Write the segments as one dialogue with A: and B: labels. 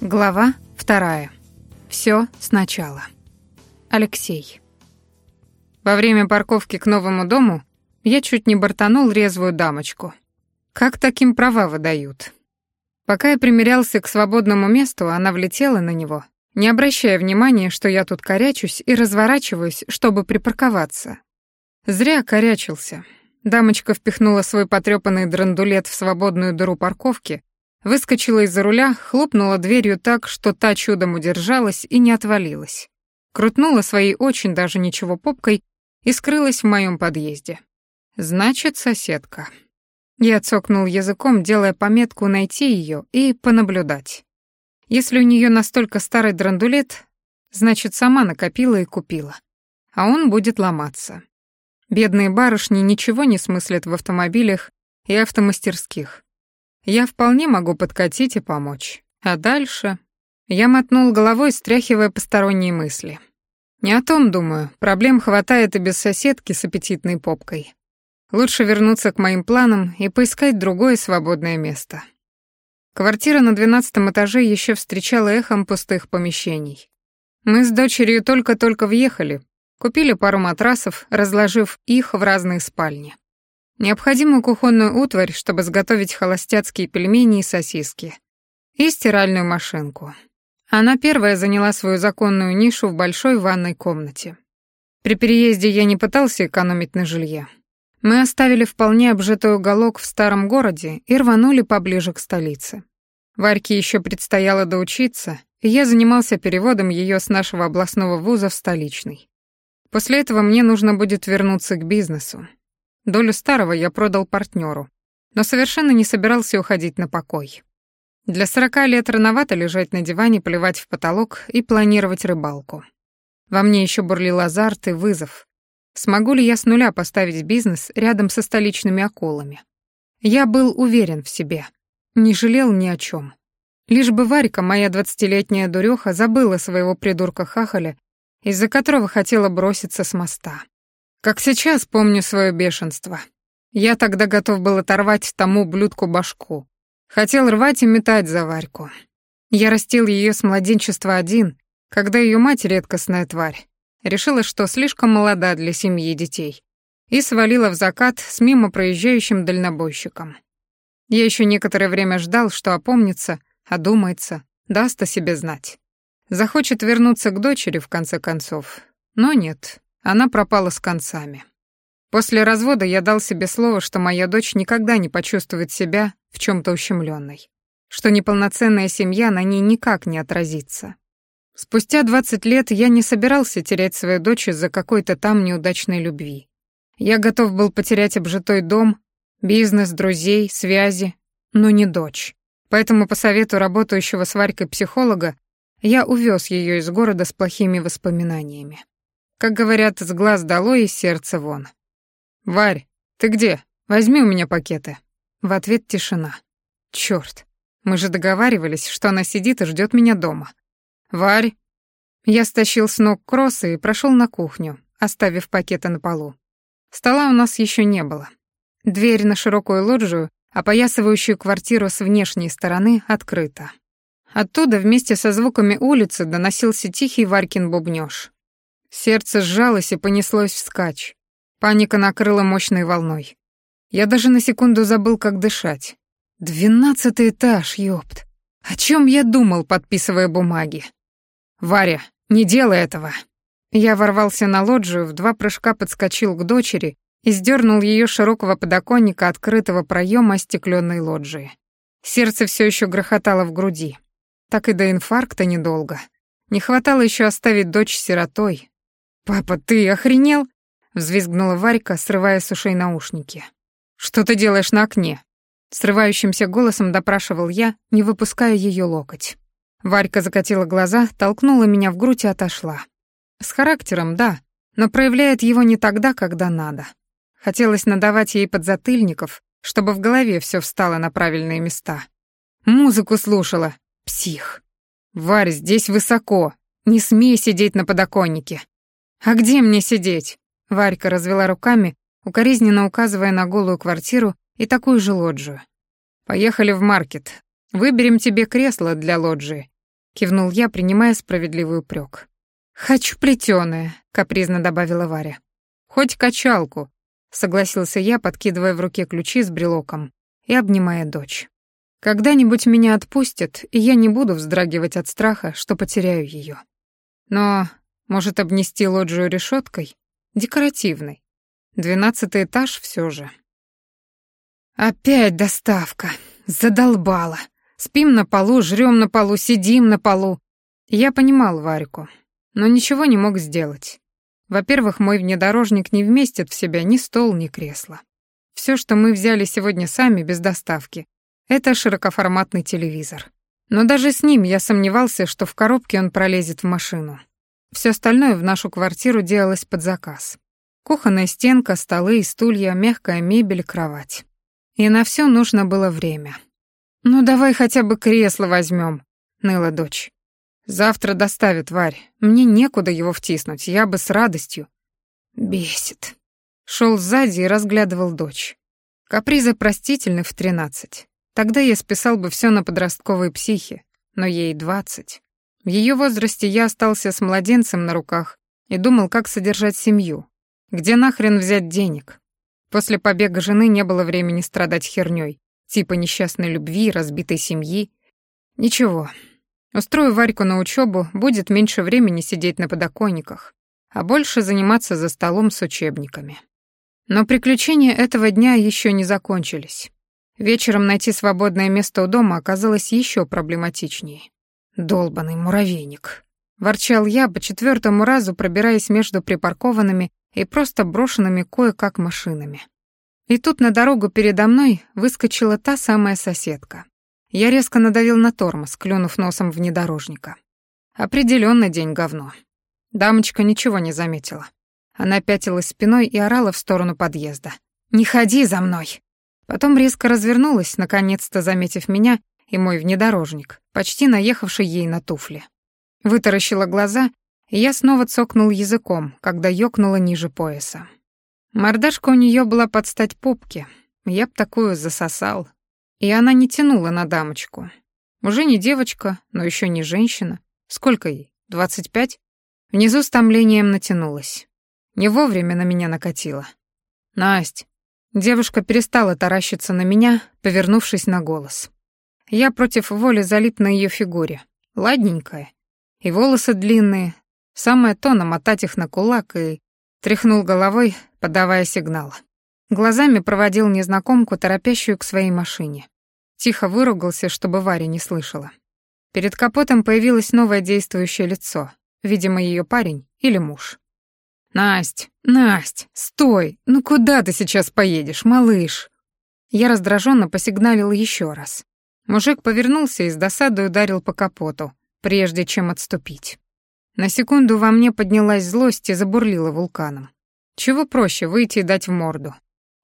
A: Глава вторая. Все сначала. Алексей. Во время парковки к новому дому я чуть не бортанул резвую дамочку. Как таким права выдают? Пока я примерялся к свободному месту, она влетела на него, не обращая внимания, что я тут корячусь и разворачиваюсь, чтобы припарковаться. Зря корячился. Дамочка впихнула свой потрёпанный драндулет в свободную дыру парковки Выскочила из-за руля, хлопнула дверью так, что та чудом удержалась и не отвалилась. Крутнула своей очень даже ничего попкой и скрылась в моем подъезде. Значит, соседка. Я цокнул языком, делая пометку найти ее и понаблюдать. Если у нее настолько старый драндулет, значит, сама накопила и купила. А он будет ломаться. Бедные барышни ничего не смыслят в автомобилях и автомастерских. Я вполне могу подкатить и помочь. А дальше... Я мотнул головой, стряхивая посторонние мысли. Не о том думаю, проблем хватает и без соседки с аппетитной попкой. Лучше вернуться к моим планам и поискать другое свободное место. Квартира на двенадцатом этаже еще встречала эхом пустых помещений. Мы с дочерью только-только въехали, купили пару матрасов, разложив их в разные спальни необходимую кухонную утварь, чтобы сготовить холостяцкие пельмени и сосиски, и стиральную машинку. Она первая заняла свою законную нишу в большой ванной комнате. При переезде я не пытался экономить на жилье. Мы оставили вполне обжитой уголок в старом городе и рванули поближе к столице. Варьке еще предстояло доучиться, и я занимался переводом ее с нашего областного вуза в столичный. После этого мне нужно будет вернуться к бизнесу. Долю старого я продал партнеру, но совершенно не собирался уходить на покой. Для сорока лет рановато лежать на диване, плевать в потолок и планировать рыбалку. Во мне еще бурлил азарт и вызов. Смогу ли я с нуля поставить бизнес рядом со столичными акулами? Я был уверен в себе, не жалел ни о чем. Лишь бы Варька, моя двадцатилетняя дуреха, забыла своего придурка Хахаля, из-за которого хотела броситься с моста. Как сейчас помню свое бешенство. Я тогда готов был оторвать тому блюдку башку. Хотел рвать и метать за Варьку. Я растил ее с младенчества один, когда ее мать редкостная тварь. Решила, что слишком молода для семьи детей. И свалила в закат с мимо проезжающим дальнобойщиком. Я еще некоторое время ждал, что опомнится, одумается, даст о себе знать. Захочет вернуться к дочери, в конце концов. Но нет, она пропала с концами. После развода я дал себе слово, что моя дочь никогда не почувствует себя в чем то ущемленной, что неполноценная семья на ней никак не отразится. Спустя 20 лет я не собирался терять свою дочь из-за какой-то там неудачной любви. Я готов был потерять обжитой дом, бизнес, друзей, связи, но не дочь. Поэтому по совету работающего с Варькой психолога я увез ее из города с плохими воспоминаниями. Как говорят, с глаз долой и сердце вон. «Варь, ты где? Возьми у меня пакеты». В ответ тишина. Чёрт, мы же договаривались, что она сидит и ждёт меня дома. «Варь!» Я стащил с ног кроссы и прошёл на кухню, оставив пакеты на полу. Стола у нас ещё не было. Дверь на широкую лоджию, опоясывающую квартиру с внешней стороны, открыта. Оттуда вместе со звуками улицы доносился тихий Варькин бубнёж. Сердце сжалось и понеслось вскачь. Паника накрыла мощной волной. Я даже на секунду забыл, как дышать. Двенадцатый этаж, ёпт. О чем я думал, подписывая бумаги? Варя, не делай этого. Я ворвался на лоджию, в два прыжка подскочил к дочери и сдернул ее широкого подоконника открытого проема остекленной лоджии. Сердце все еще грохотало в груди. Так и до инфаркта недолго. Не хватало еще оставить дочь сиротой, «Папа, ты охренел?» — взвизгнула Варька, срывая с ушей наушники. «Что ты делаешь на окне?» Срывающимся голосом допрашивал я, не выпуская ее локоть. Варька закатила глаза, толкнула меня в грудь и отошла. С характером, да, но проявляет его не тогда, когда надо. Хотелось надавать ей подзатыльников, чтобы в голове все встало на правильные места. Музыку слушала. Псих. «Варь, здесь высоко. Не смей сидеть на подоконнике. «А где мне сидеть?» Варька развела руками, укоризненно указывая на голую квартиру и такую же лоджию. «Поехали в маркет. Выберем тебе кресло для лоджии. — кивнул я, принимая справедливый упрек. «Хочу плетёное», — капризно добавила Варя. «Хоть качалку», — согласился я, подкидывая в руке ключи с брелоком и обнимая дочь. «Когда-нибудь меня отпустят, и я не буду вздрагивать от страха, что потеряю её. Но, может, обнести лоджию решёткой? Декоративной. Двенадцатый этаж всё же». «Опять доставка. Задолбала. Спим на полу, жрём на полу, сидим на полу». Я понимал Варику, но ничего не мог сделать. Во-первых, мой внедорожник не вместит в себя ни стол, ни кресло. Все, что мы взяли сегодня сами, без доставки, это широкоформатный телевизор. Но даже с ним я сомневался, что в коробке он пролезет в машину. Все остальное в нашу квартиру делалось под заказ. Кухонная стенка, столы и стулья, мягкая мебель, кровать. И на все нужно было время. «Ну давай хотя бы кресло возьмем, ныла дочь. Завтра доставят, Варь. Мне некуда его втиснуть, я бы с радостью. Бесит. Шел сзади и разглядывал дочь. Капризы простительны в тринадцать. Тогда я списал бы все на подростковые психи, но ей двадцать. В ее возрасте я остался с младенцем на руках и думал, как содержать семью. Где нахрен взять денег? После побега жены не было времени страдать херней, типа несчастной любви, разбитой семьи. Ничего, Устрою Варьку на учебу, будет меньше времени сидеть на подоконниках, а больше заниматься за столом с учебниками. Но приключения этого дня еще не закончились. Вечером найти свободное место у дома оказалось еще проблематичнее. «Долбанный муравейник», — ворчал я по четвертому разу, пробираясь между припаркованными и просто брошенными кое-как машинами. И тут на дорогу передо мной выскочила та самая соседка. Я резко надавил на тормоз, клюнув носом внедорожника. Определенно день говно. Дамочка ничего не заметила. Она пятилась спиной и орала в сторону подъезда. «Не ходи за мной!» Потом резко развернулась, наконец-то заметив меня и мой внедорожник, почти наехавший ей на туфли. Вытаращила глаза, и я снова цокнул языком, когда ёкнула ниже пояса. Мордашка у нее была под стать попке, я б такую засосал, и она не тянула на дамочку. Уже не девочка, но еще не женщина. Сколько ей? Двадцать пять? Внизу с томлением натянулась. Не вовремя на меня накатила. «Насть!» Девушка перестала таращиться на меня, повернувшись на голос. Я против воли залип на ее фигуре. Ладненькая. И волосы длинные. Самое то намотать их на кулак и... Тряхнул головой, подавая сигнал. Глазами проводил незнакомку, торопящую к своей машине. Тихо выругался, чтобы Варя не слышала. Перед капотом появилось новое действующее лицо. Видимо, ее парень или муж. «Насть, Насть, стой! Ну куда ты сейчас поедешь, малыш?» Я раздраженно посигналил еще раз. Мужик повернулся и с досадой ударил по капоту, прежде чем отступить. На секунду во мне поднялась злость и забурлила вулканом. Чего проще выйти и дать в морду.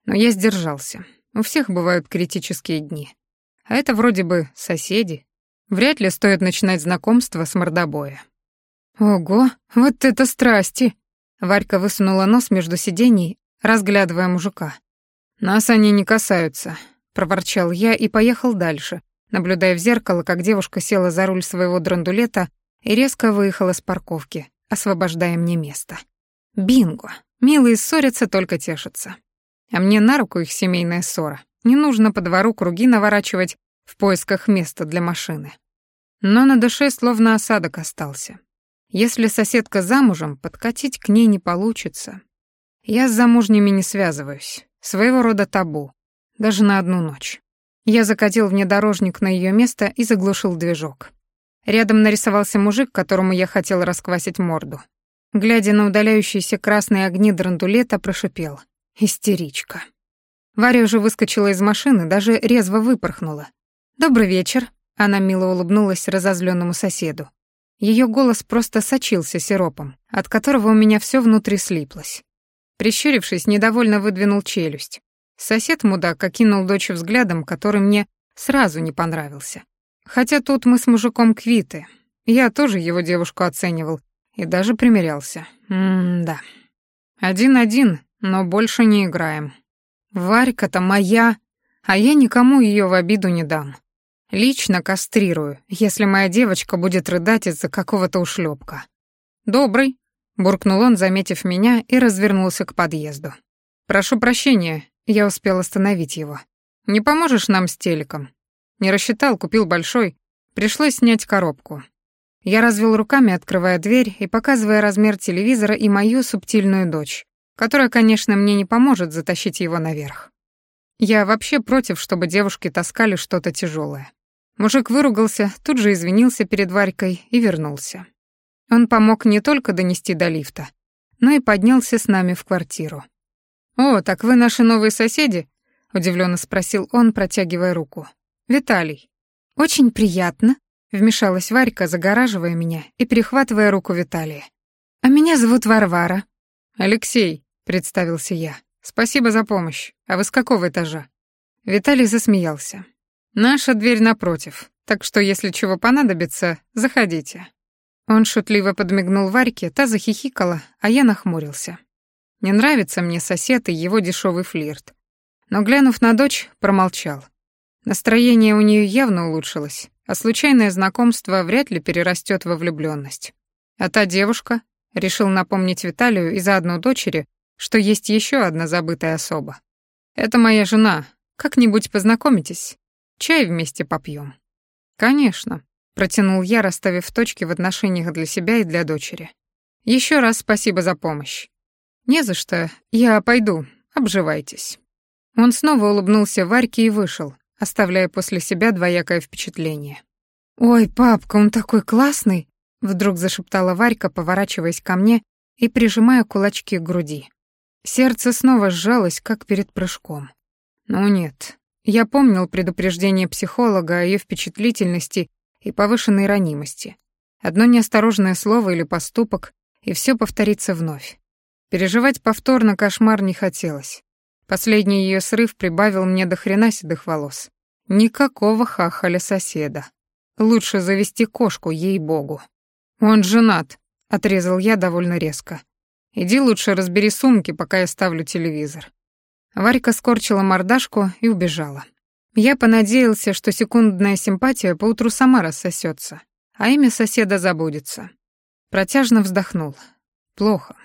A: Но я сдержался. У всех бывают критические дни. А это вроде бы соседи. Вряд ли стоит начинать знакомство с мордобоя. Ого, вот это страсти! Варька высунула нос между сидений, разглядывая мужика. Нас они не касаются, проворчал я и поехал дальше, наблюдая в зеркало, как девушка села за руль своего драндулета и резко выехала с парковки, освобождая мне место. Бинго! Милые ссорятся, только тешатся. А мне на руку их семейная ссора. Не нужно по двору круги наворачивать в поисках места для машины. Но на душе словно осадок остался. Если соседка замужем, подкатить к ней не получится. Я с замужними не связываюсь. Своего рода табу. Даже на одну ночь. Я закатил внедорожник на ее место и заглушил движок. Рядом нарисовался мужик, которому я хотел расквасить морду. Глядя на удаляющиеся красные огни драндулета, прошипел. Истеричка. Варя уже выскочила из машины, даже резво выпорхнула. «Добрый вечер», — она мило улыбнулась разозленному соседу. Ее голос просто сочился сиропом, от которого у меня все внутри слиплось. Прищурившись, недовольно выдвинул челюсть. Сосед-мудак окинул дочь взглядом, который мне сразу не понравился. Хотя тут мы с мужиком квиты. Я тоже его девушку оценивал и даже примерялся. М-да. Один-один, но больше не играем. Варька-то моя, а я никому ее в обиду не дам. Лично кастрирую, если моя девочка будет рыдать из-за какого-то ушлепка. Добрый, буркнул он, заметив меня, и развернулся к подъезду. Прошу прощения, я успел остановить его. Не поможешь нам с телеком? Не рассчитал, купил большой. Пришлось снять коробку. Я развел руками, открывая дверь и показывая размер телевизора и мою субтильную дочь, которая, конечно, мне не поможет затащить его наверх. Я вообще против, чтобы девушки таскали что-то тяжелое. Мужик выругался, тут же извинился перед Варькой и вернулся. Он помог не только донести до лифта, но и поднялся с нами в квартиру. «О, так вы наши новые соседи?» — удивленно спросил он, протягивая руку. «Виталий». «Очень приятно», — вмешалась Варька, загораживая меня и перехватывая руку Виталия. «А меня зовут Варвара». «Алексей», — представился я. «Спасибо за помощь. А вы с какого этажа?» Виталий засмеялся. «Наша дверь напротив, так что если чего понадобится, заходите». Он шутливо подмигнул Варьке, та захихикала, а я нахмурился. Не нравится мне сосед и его дешевый флирт. Но, глянув на дочь, промолчал. Настроение у нее явно улучшилось, а случайное знакомство вряд ли перерастет во влюбленность. А та девушка решил напомнить Виталию и заодно дочери, что есть еще одна забытая особа. Это моя жена. Как-нибудь познакомитесь. Чай вместе попьем. Конечно, протянул я, расставив точки в отношениях для себя и для дочери. Еще раз спасибо за помощь. Не за что. Я пойду. Обживайтесь. Он снова улыбнулся Варьке и вышел, оставляя после себя двоякое впечатление. «Ой, папка, он такой классный!» — вдруг зашептала Варька, поворачиваясь ко мне и прижимая кулачки к груди. Сердце снова сжалось, как перед прыжком. Ну нет, я помнил предупреждение психолога о ее впечатлительности и повышенной ранимости. Одно неосторожное слово или поступок, и все повторится вновь. Переживать повторно кошмар не хотелось. Последний ее срыв прибавил мне до хрена седых волос. Никакого хахаля соседа. Лучше завести кошку, ей-богу. Он женат, отрезал я довольно резко. Иди лучше разбери сумки, пока я ставлю телевизор. Варька скорчила мордашку и убежала. Я понадеялся, что секундная симпатия поутру сама рассосется, а имя соседа забудется. Протяжно вздохнул. Плохо.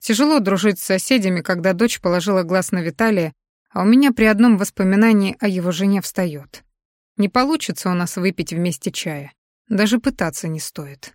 A: Тяжело дружить с соседями, когда дочь положила глаз на Виталия, а у меня при одном воспоминании о его жене встает. Не получится у нас выпить вместе чая. Даже пытаться не стоит.